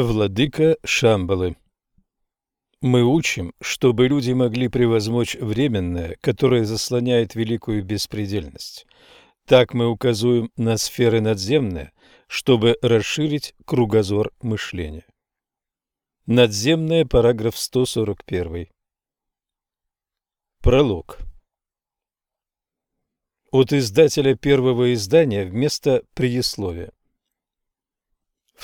Владыка Шамбалы Мы учим, чтобы люди могли превозмочь временное, которое заслоняет великую беспредельность. Так мы указываем на сферы надземные, чтобы расширить кругозор мышления. Надземное, параграф 141. Пролог. От издателя первого издания вместо предисловия.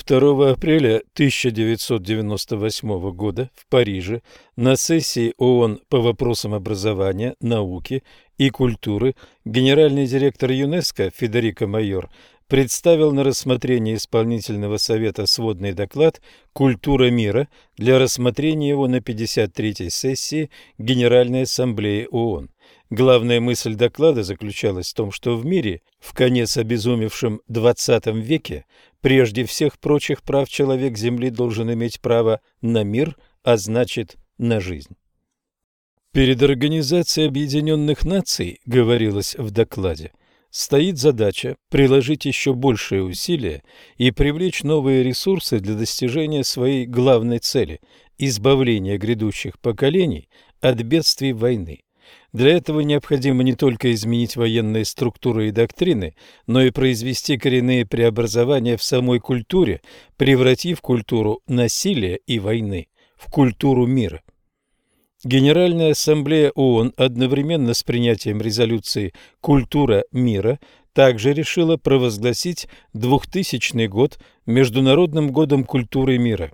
2 апреля 1998 года в Париже на сессии ООН по вопросам образования, науки и культуры генеральный директор ЮНЕСКО Федерико Майор представил на рассмотрение исполнительного совета сводный доклад «Культура мира» для рассмотрения его на 53-й сессии Генеральной Ассамблеи ООН. Главная мысль доклада заключалась в том, что в мире, в конец обезумевшем XX веке, прежде всех прочих прав человек Земли должен иметь право на мир, а значит на жизнь. Перед Организацией Объединенных Наций, говорилось в докладе, стоит задача приложить еще большие усилия и привлечь новые ресурсы для достижения своей главной цели – избавления грядущих поколений от бедствий войны. Для этого необходимо не только изменить военные структуры и доктрины, но и произвести коренные преобразования в самой культуре, превратив культуру насилия и войны в культуру мира. Генеральная ассамблея ООН одновременно с принятием резолюции «Культура мира» также решила провозгласить 2000 год Международным годом культуры мира.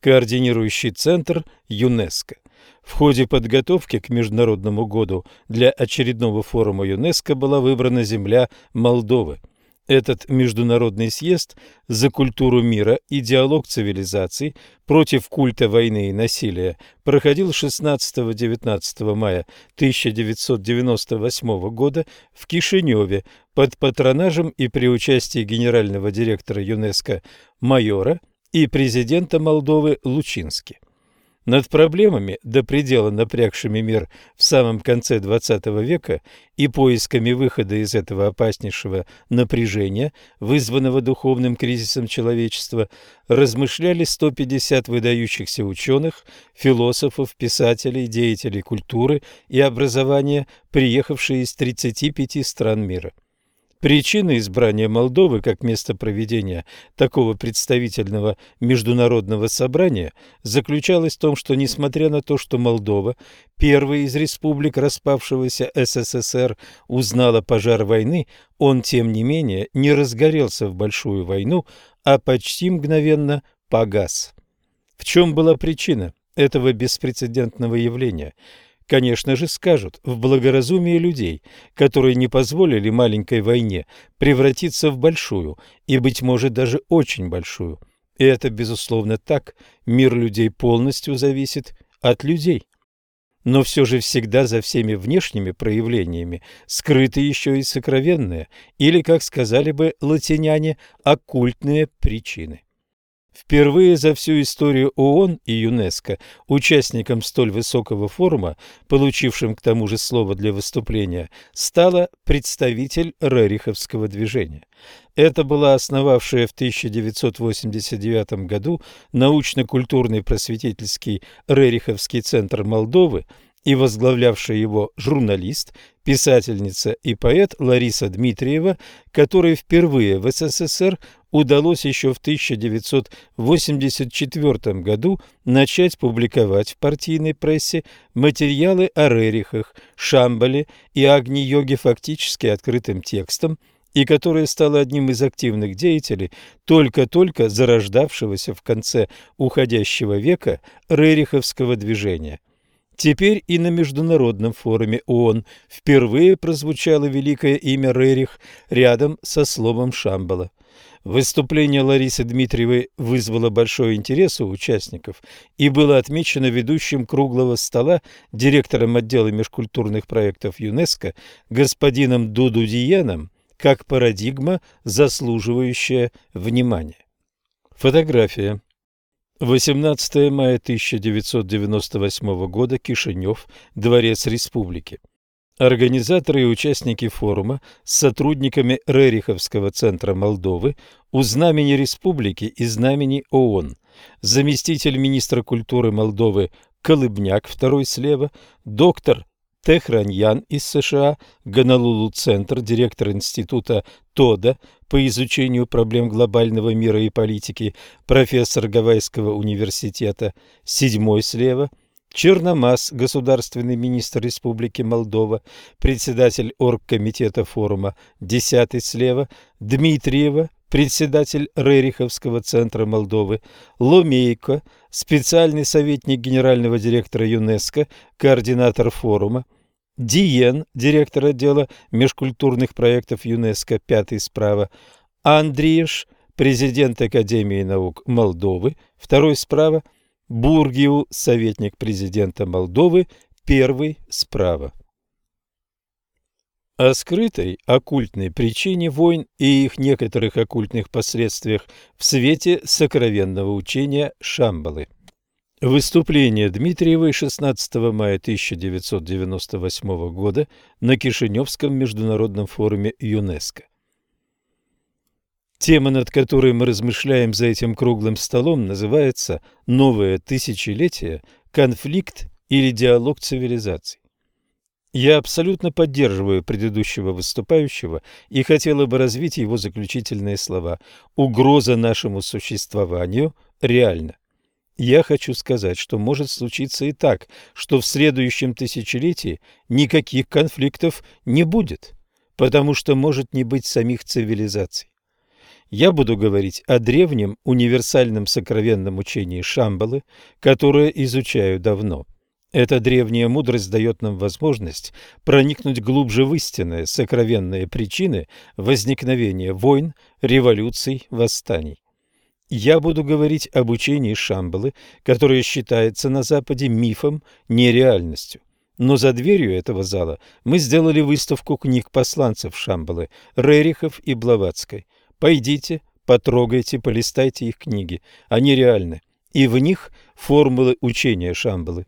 Координирующий центр ЮНЕСКО в ходе подготовки к Международному году для очередного форума ЮНЕСКО была выбрана земля Молдовы. Этот международный съезд за культуру мира и диалог цивилизаций против культа войны и насилия проходил 16-19 мая 1998 года в Кишиневе под патронажем и при участии генерального директора ЮНЕСКО майора и президента Молдовы Лучински. Над проблемами, до предела напрягшими мир в самом конце XX века и поисками выхода из этого опаснейшего напряжения, вызванного духовным кризисом человечества, размышляли 150 выдающихся ученых, философов, писателей, деятелей культуры и образования, приехавшие из 35 стран мира. Причина избрания Молдовы как места проведения такого представительного международного собрания заключалась в том, что, несмотря на то, что Молдова, первая из республик распавшегося СССР, узнала пожар войны, он, тем не менее, не разгорелся в большую войну, а почти мгновенно погас. В чем была причина этого беспрецедентного явления – конечно же, скажут в благоразумии людей, которые не позволили маленькой войне превратиться в большую и, быть может, даже очень большую. И это, безусловно, так. Мир людей полностью зависит от людей. Но все же всегда за всеми внешними проявлениями скрыты еще и сокровенные, или, как сказали бы латиняне, оккультные причины. Впервые за всю историю ООН и ЮНЕСКО участником столь высокого форума, получившим к тому же слово для выступления, стала представитель Рериховского движения. Это была основавшая в 1989 году научно-культурный просветительский Рериховский центр Молдовы и возглавлявшая его журналист, писательница и поэт Лариса Дмитриева, которой впервые в СССР удалось еще в 1984 году начать публиковать в партийной прессе материалы о Рерихах, Шамбале и Агни-йоге фактически открытым текстом, и которая стала одним из активных деятелей только-только зарождавшегося в конце уходящего века Рериховского движения – Теперь и на Международном форуме ООН впервые прозвучало великое имя Рерих рядом со словом Шамбала. Выступление Ларисы Дмитриевой вызвало большой интерес у участников и было отмечено ведущим круглого стола директором отдела межкультурных проектов ЮНЕСКО господином Дуду Диеном как парадигма, заслуживающая внимания. Фотография. 18 мая 1998 года, Кишинев, Дворец Республики. Организаторы и участники форума с сотрудниками Рериховского центра Молдовы у знамени республики и знамени ООН – заместитель министра культуры Молдовы Колыбняк, второй слева, доктор Техраньян из США, Гонолулу-центр, директор института ТОДА по изучению проблем глобального мира и политики, профессор Гавайского университета, седьмой слева, Черномаз, государственный министр Республики Молдова, председатель оргкомитета форума, десятый слева, Дмитриева, председатель Рериховского центра Молдовы, Ломейко, специальный советник генерального директора ЮНЕСКО, координатор форума, Диен, директор отдела межкультурных проектов ЮНЕСКО, пятый справа, Андриеш, президент Академии наук Молдовы, второй справа, Бургиу, советник президента Молдовы, первый справа о скрытой оккультной причине войн и их некоторых оккультных последствиях в свете сокровенного учения Шамбалы. Выступление Дмитриевой 16 мая 1998 года на Кишиневском международном форуме ЮНЕСКО. Тема, над которой мы размышляем за этим круглым столом, называется «Новое тысячелетие. Конфликт или диалог цивилизаций». Я абсолютно поддерживаю предыдущего выступающего и хотела бы развить его заключительные слова. Угроза нашему существованию реальна. Я хочу сказать, что может случиться и так, что в следующем тысячелетии никаких конфликтов не будет, потому что может не быть самих цивилизаций. Я буду говорить о древнем универсальном сокровенном учении Шамбалы, которое изучаю давно – эта древняя мудрость дает нам возможность проникнуть глубже в истинные, сокровенные причины возникновения войн, революций, восстаний. Я буду говорить об учении Шамбалы, которое считается на Западе мифом, нереальностью. Но за дверью этого зала мы сделали выставку книг посланцев Шамбалы, Рерихов и Блаватской. Пойдите, потрогайте, полистайте их книги, они реальны, и в них формулы учения Шамбалы.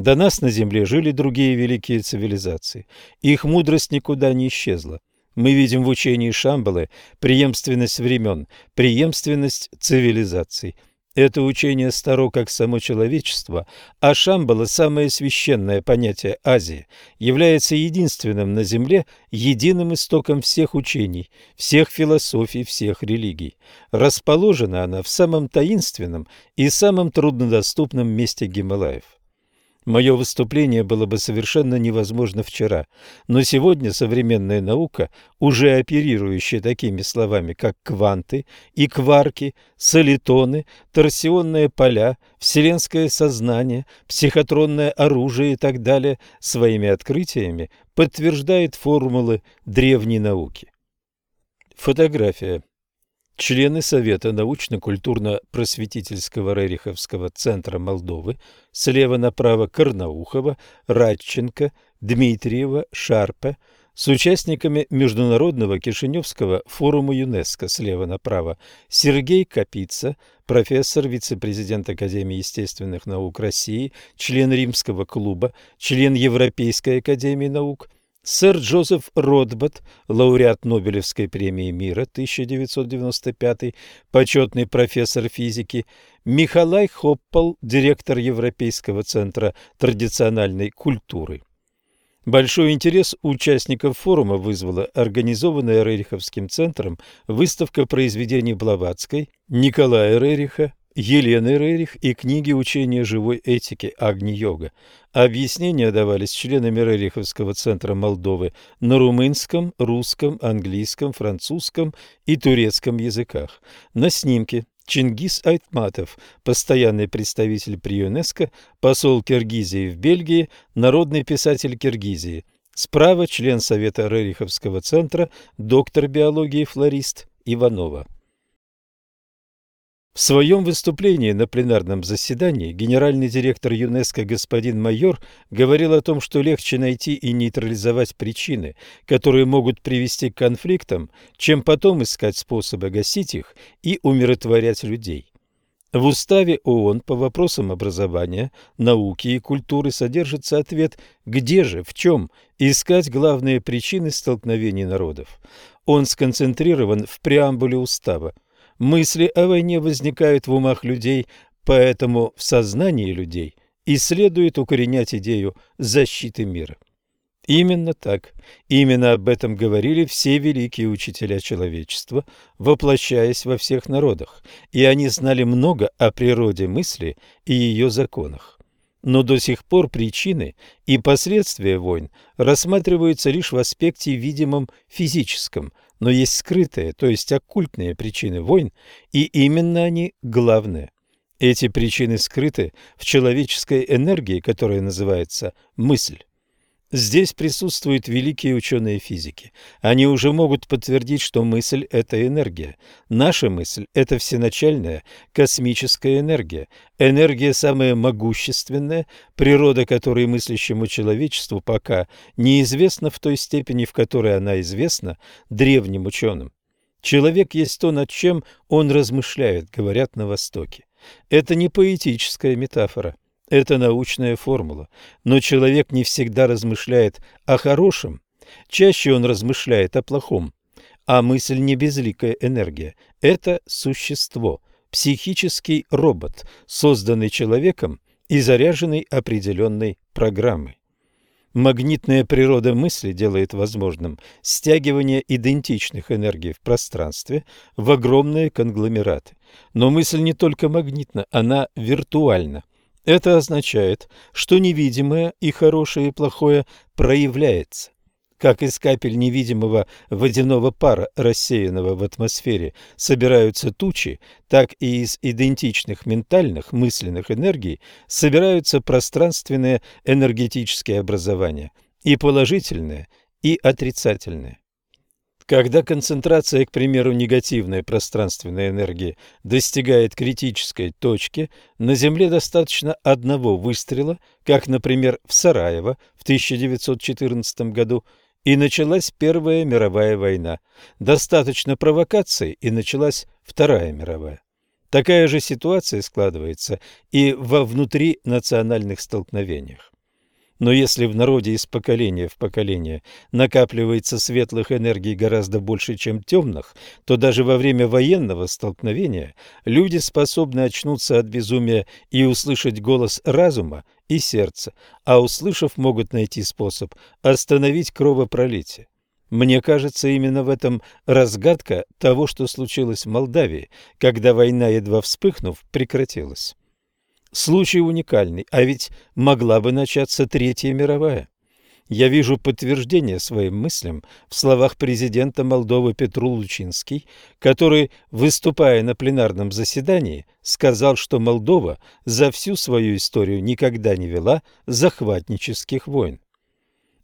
До нас на Земле жили другие великие цивилизации. Их мудрость никуда не исчезла. Мы видим в учении Шамбалы преемственность времен, преемственность цивилизаций. Это учение старо как само человечество, а Шамбала, самое священное понятие Азии, является единственным на Земле единым истоком всех учений, всех философий, всех религий. Расположена она в самом таинственном и самом труднодоступном месте Гималаев. Мое выступление было бы совершенно невозможно вчера, но сегодня современная наука, уже оперирующая такими словами, как кванты и кварки, солитоны, торсионные поля, вселенское сознание, психотронное оружие и так далее, своими открытиями подтверждает формулы древней науки. Фотография члены Совета научно-культурно-просветительского Рериховского центра Молдовы, слева направо Карнаухова, Радченко, Дмитриева, Шарпе, с участниками Международного Кишиневского форума ЮНЕСКО слева направо. Сергей Капица, профессор, вице-президент Академии естественных наук России, член Римского клуба, член Европейской академии наук – Сэр Джозеф Ротбат, лауреат Нобелевской премии мира 1995, почетный профессор физики, Михалай Хоппал, директор Европейского центра традициональной культуры. Большой интерес участников форума вызвала организованная Рериховским центром выставка произведений Блаватской, Николая Рериха, Елены Рерих и книги учения живой этики Агни-йога. Объяснения давались членами Рериховского центра Молдовы на румынском, русском, английском, французском и турецком языках. На снимке Чингис Айтматов, постоянный представитель при ЮНЕСКО, посол Киргизии в Бельгии, народный писатель Киргизии. Справа член Совета Рериховского центра, доктор биологии-флорист Иванова. В своем выступлении на пленарном заседании генеральный директор ЮНЕСКО господин Майор говорил о том, что легче найти и нейтрализовать причины, которые могут привести к конфликтам, чем потом искать способы гасить их и умиротворять людей. В уставе ООН по вопросам образования, науки и культуры содержится ответ «Где же, в чем?» искать главные причины столкновений народов. Он сконцентрирован в преамбуле устава. Мысли о войне возникают в умах людей, поэтому в сознании людей и следует укоренять идею защиты мира. Именно так, именно об этом говорили все великие учителя человечества, воплощаясь во всех народах, и они знали много о природе мысли и ее законах. Но до сих пор причины и последствия войн рассматриваются лишь в аспекте видимом физическом, но есть скрытые, то есть оккультные причины войн, и именно они главные. Эти причины скрыты в человеческой энергии, которая называется мысль. Здесь присутствуют великие ученые физики. Они уже могут подтвердить, что мысль – это энергия. Наша мысль – это всеначальная космическая энергия. Энергия самая могущественная, природа которой мыслящему человечеству пока неизвестна в той степени, в которой она известна древним ученым. Человек есть то, над чем он размышляет, говорят на Востоке. Это не поэтическая метафора, это научная формула. Но человек не всегда размышляет о хорошем, чаще он размышляет о плохом. А мысль не безликая энергия, это существо, психический робот, созданный человеком и заряженный определенной программой. Магнитная природа мысли делает возможным стягивание идентичных энергий в пространстве в огромные конгломераты. Но мысль не только магнитна, она виртуальна. Это означает, что невидимое и хорошее и плохое проявляется. Как из капель невидимого водяного пара, рассеянного в атмосфере, собираются тучи, так и из идентичных ментальных мысленных энергий собираются пространственные энергетические образования, и положительные, и отрицательные. Когда концентрация, к примеру, негативной пространственной энергии достигает критической точки, на Земле достаточно одного выстрела, как, например, в Сараево в 1914 году, и началась Первая мировая война. Достаточно провокаций, и началась Вторая мировая. Такая же ситуация складывается и во внутринациональных столкновениях. Но если в народе из поколения в поколение накапливается светлых энергий гораздо больше, чем темных, то даже во время военного столкновения люди способны очнуться от безумия и услышать голос разума и сердца, а услышав, могут найти способ остановить кровопролитие. Мне кажется, именно в этом разгадка того, что случилось в Молдавии, когда война, едва вспыхнув, прекратилась. Случай уникальный, а ведь могла бы начаться Третья мировая. Я вижу подтверждение своим мыслям в словах президента Молдовы Петру Лучинский, который, выступая на пленарном заседании, сказал, что Молдова за всю свою историю никогда не вела захватнических войн.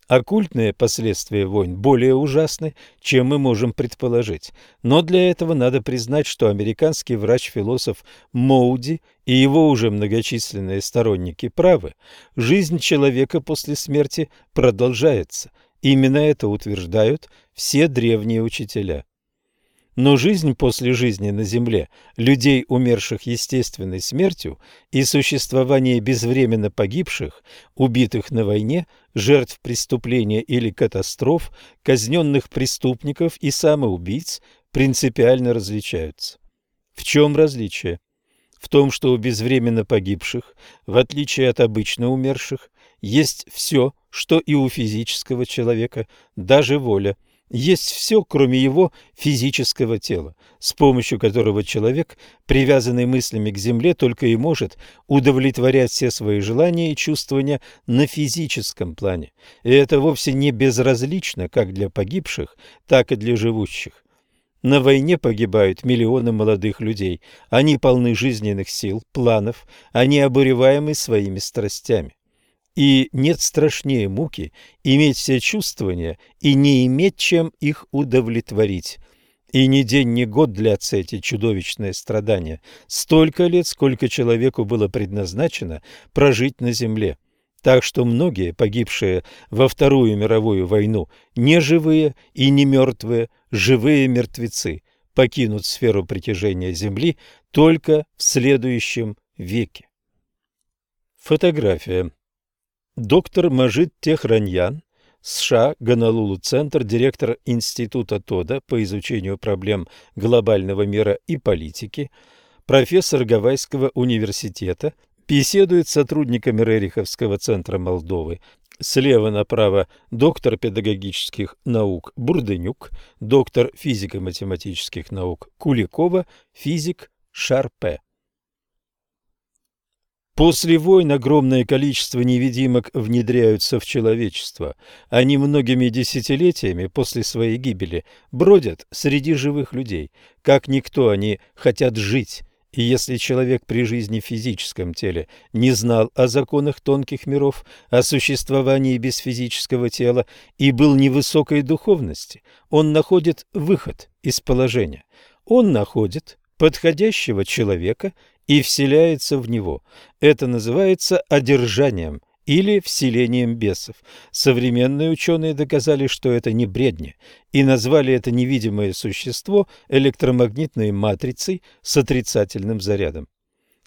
Оккультные последствия войн более ужасны, чем мы можем предположить. Но для этого надо признать, что американский врач-философ Моуди и его уже многочисленные сторонники правы. Жизнь человека после смерти продолжается. Именно это утверждают все древние учителя. Но жизнь после жизни на земле, людей, умерших естественной смертью, и существование безвременно погибших, убитых на войне, жертв преступления или катастроф, казненных преступников и самоубийц принципиально различаются. В чем различие? В том, что у безвременно погибших, в отличие от обычно умерших, есть все, что и у физического человека, даже воля – есть все, кроме его физического тела, с помощью которого человек, привязанный мыслями к земле, только и может удовлетворять все свои желания и чувствования на физическом плане. И это вовсе не безразлично как для погибших, так и для живущих. На войне погибают миллионы молодых людей. Они полны жизненных сил, планов, они обуреваемы своими страстями. И нет страшнее муки иметь все чувствования и не иметь чем их удовлетворить. И ни день, ни год длятся эти чудовищные страдания. Столько лет, сколько человеку было предназначено прожить на земле. Так что многие, погибшие во Вторую мировую войну, не живые и не мертвые, живые мертвецы, покинут сферу притяжения Земли только в следующем веке. Фотография Доктор Мажид Техраньян США, Гонолулу-центр, директор Института Тода по изучению проблем глобального мира и политики, профессор Гавайского университета, беседует с сотрудниками Рериховского центра Молдовы. Слева направо доктор педагогических наук Бурденюк, доктор физико-математических наук Куликова, физик Шарпе. После войн огромное количество невидимок внедряются в человечество. Они многими десятилетиями после своей гибели бродят среди живых людей. Как никто они хотят жить. И если человек при жизни в физическом теле не знал о законах тонких миров, о существовании без физического тела и был невысокой духовности, он находит выход из положения. Он находит подходящего человека и вселяется в него. Это называется одержанием или вселением бесов. Современные ученые доказали, что это не бредни, и назвали это невидимое существо электромагнитной матрицей с отрицательным зарядом.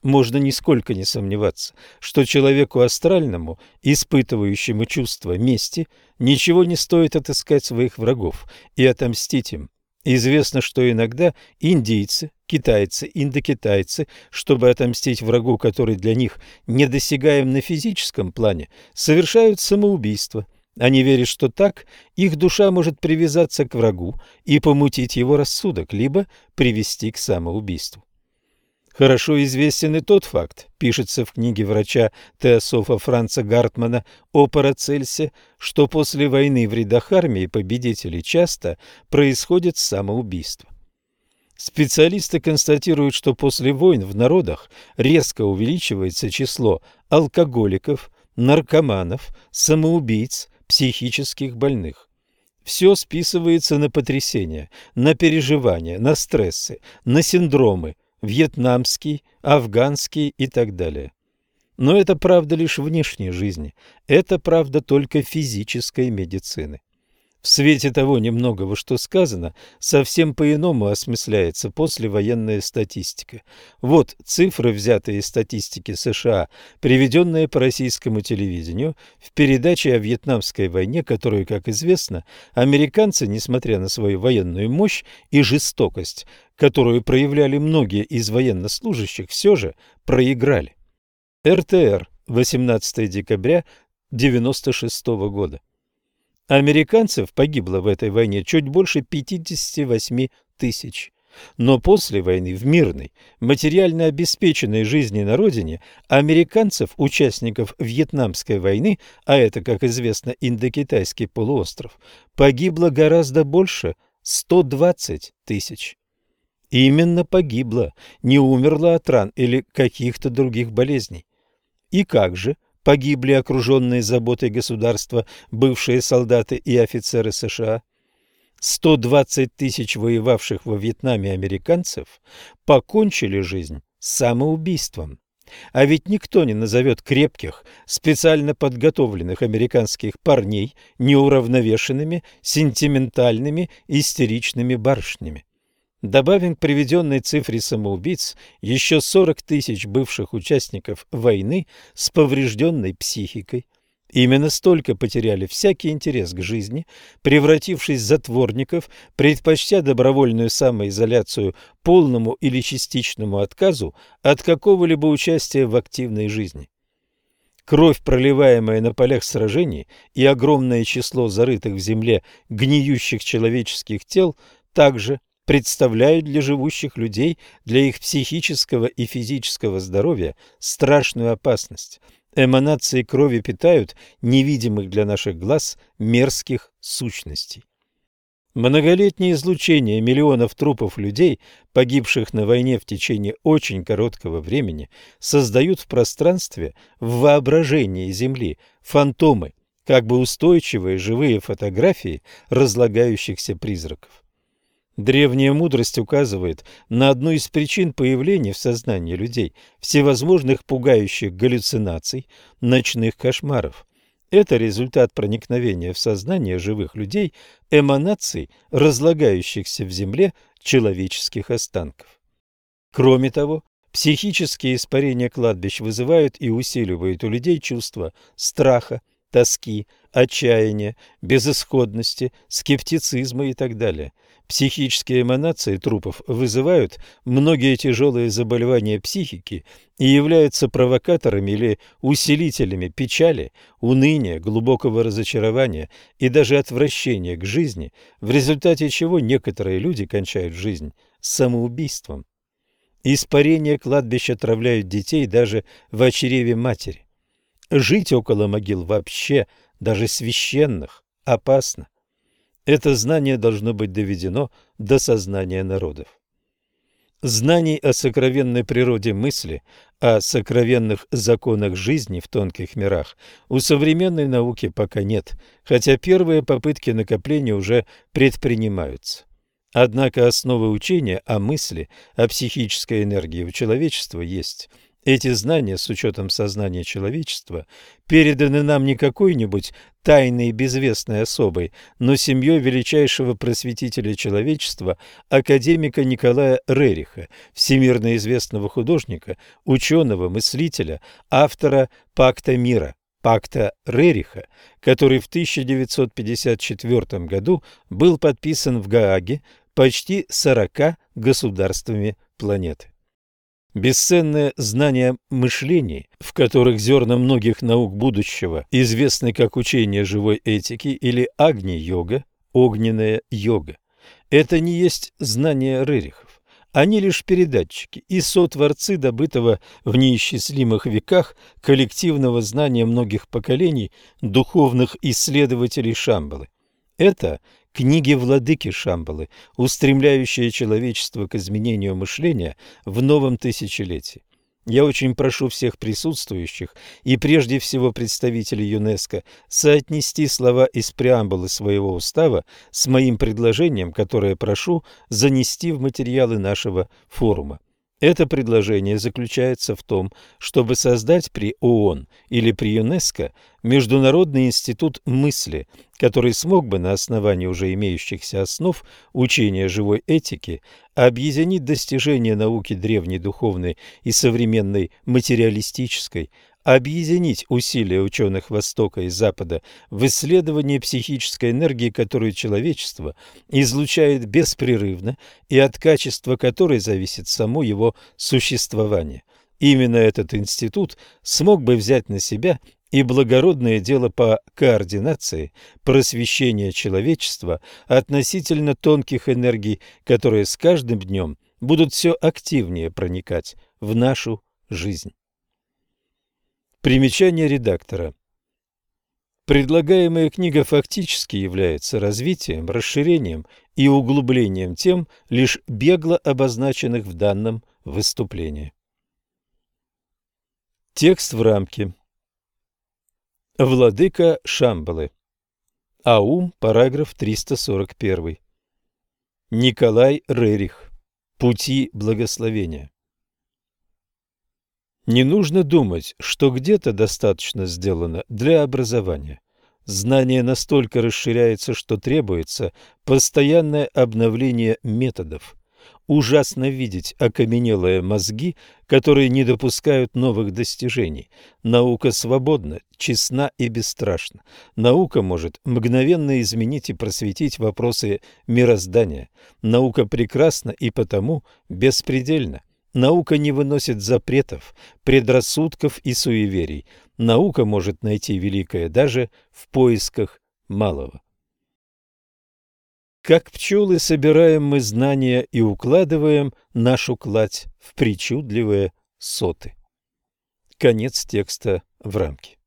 Можно нисколько не сомневаться, что человеку астральному, испытывающему чувство мести, ничего не стоит отыскать своих врагов и отомстить им. Известно, что иногда индийцы, китайцы, индокитайцы, чтобы отомстить врагу, который для них недосягаем на физическом плане, совершают самоубийство. Они верят, что так их душа может привязаться к врагу и помутить его рассудок, либо привести к самоубийству. Хорошо известен и тот факт, пишется в книге врача теософа Франца Гартмана о Парацельсе, что после войны в рядах армии победителей часто происходит самоубийство. Специалисты констатируют, что после войн в народах резко увеличивается число алкоголиков, наркоманов, самоубийц, психических больных. Все списывается на потрясения, на переживания, на стрессы, на синдромы – вьетнамский, афганский и так далее. Но это правда лишь внешней жизни, это правда только физической медицины. В свете того немногого, что сказано, совсем по-иному осмысляется послевоенная статистика. Вот цифры, взятые из статистики США, приведенные по российскому телевидению в передаче о Вьетнамской войне, которую, как известно, американцы, несмотря на свою военную мощь и жестокость, которую проявляли многие из военнослужащих, все же проиграли. РТР, 18 декабря 1996 года. Американцев погибло в этой войне чуть больше 58 тысяч. Но после войны в мирной, материально обеспеченной жизни на родине американцев, участников Вьетнамской войны, а это, как известно, Индокитайский полуостров, погибло гораздо больше – 120 тысяч. Именно погибла, не умерла от ран или каких-то других болезней. И как же погибли окруженные заботой государства бывшие солдаты и офицеры США? 120 тысяч воевавших во Вьетнаме американцев покончили жизнь самоубийством. А ведь никто не назовет крепких, специально подготовленных американских парней неуравновешенными, сентиментальными, истеричными барышнями. Добавим к приведенной цифре самоубийц еще 40 тысяч бывших участников войны с поврежденной психикой. Именно столько потеряли всякий интерес к жизни, превратившись в затворников, предпочтя добровольную самоизоляцию полному или частичному отказу от какого-либо участия в активной жизни. Кровь, проливаемая на полях сражений, и огромное число зарытых в земле гниющих человеческих тел также представляют для живущих людей, для их психического и физического здоровья страшную опасность. Эманации крови питают невидимых для наших глаз мерзких сущностей. Многолетнее излучение миллионов трупов людей, погибших на войне в течение очень короткого времени, создают в пространстве, в воображении Земли, фантомы, как бы устойчивые живые фотографии разлагающихся призраков. Древняя мудрость указывает на одну из причин появления в сознании людей всевозможных пугающих галлюцинаций, ночных кошмаров. Это результат проникновения в сознание живых людей эманаций, разлагающихся в земле человеческих останков. Кроме того, психические испарения кладбищ вызывают и усиливают у людей чувство страха, тоски, отчаяния, безысходности, скептицизма и так далее. Психические эманации трупов вызывают многие тяжелые заболевания психики и являются провокаторами или усилителями печали, уныния, глубокого разочарования и даже отвращения к жизни, в результате чего некоторые люди кончают жизнь самоубийством. Испарение кладбища отравляют детей даже в чреве матери. Жить около могил вообще, даже священных, опасно. Это знание должно быть доведено до сознания народов. Знаний о сокровенной природе мысли, о сокровенных законах жизни в тонких мирах у современной науки пока нет, хотя первые попытки накопления уже предпринимаются. Однако основы учения о мысли, о психической энергии у человечества есть – эти знания, с учетом сознания человечества, переданы нам не какой-нибудь тайной безвестной особой, но семьей величайшего просветителя человечества, академика Николая Рериха, всемирно известного художника, ученого, мыслителя, автора «Пакта мира», пакта Рериха, который в 1954 году был подписан в Гааге почти 40 государствами планеты. Бесценное знание мышления, в которых зерна многих наук будущего известны как учение живой этики или агни-йога, огненная йога. Это не есть знание Рерихов. Они лишь передатчики и сотворцы добытого в неисчислимых веках коллективного знания многих поколений духовных исследователей Шамбалы. Это книги владыки Шамбалы, устремляющие человечество к изменению мышления в новом тысячелетии. Я очень прошу всех присутствующих и прежде всего представителей ЮНЕСКО соотнести слова из преамбулы своего устава с моим предложением, которое прошу занести в материалы нашего форума. Это предложение заключается в том, чтобы создать при ООН или при ЮНЕСКО Международный институт мысли, который смог бы на основании уже имеющихся основ учения живой этики объединить достижения науки древней духовной и современной материалистической, объединить усилия ученых Востока и Запада в исследовании психической энергии, которую человечество излучает беспрерывно и от качества которой зависит само его существование. Именно этот институт смог бы взять на себя и благородное дело по координации просвещения человечества относительно тонких энергий, которые с каждым днем будут все активнее проникать в нашу жизнь. Примечание редактора. Предлагаемая книга фактически является развитием, расширением и углублением тем, лишь бегло обозначенных в данном выступлении. Текст в рамке. Владыка Шамбалы. Аум, параграф 341. Николай Рерих. Пути благословения. Не нужно думать, что где-то достаточно сделано для образования. Знание настолько расширяется, что требуется постоянное обновление методов. Ужасно видеть окаменелые мозги, которые не допускают новых достижений. Наука свободна, честна и бесстрашна. Наука может мгновенно изменить и просветить вопросы мироздания. Наука прекрасна и потому беспредельна. Наука не выносит запретов, предрассудков и суеверий. Наука может найти великое даже в поисках малого. Как пчелы собираем мы знания и укладываем нашу кладь в причудливые соты. Конец текста в рамке.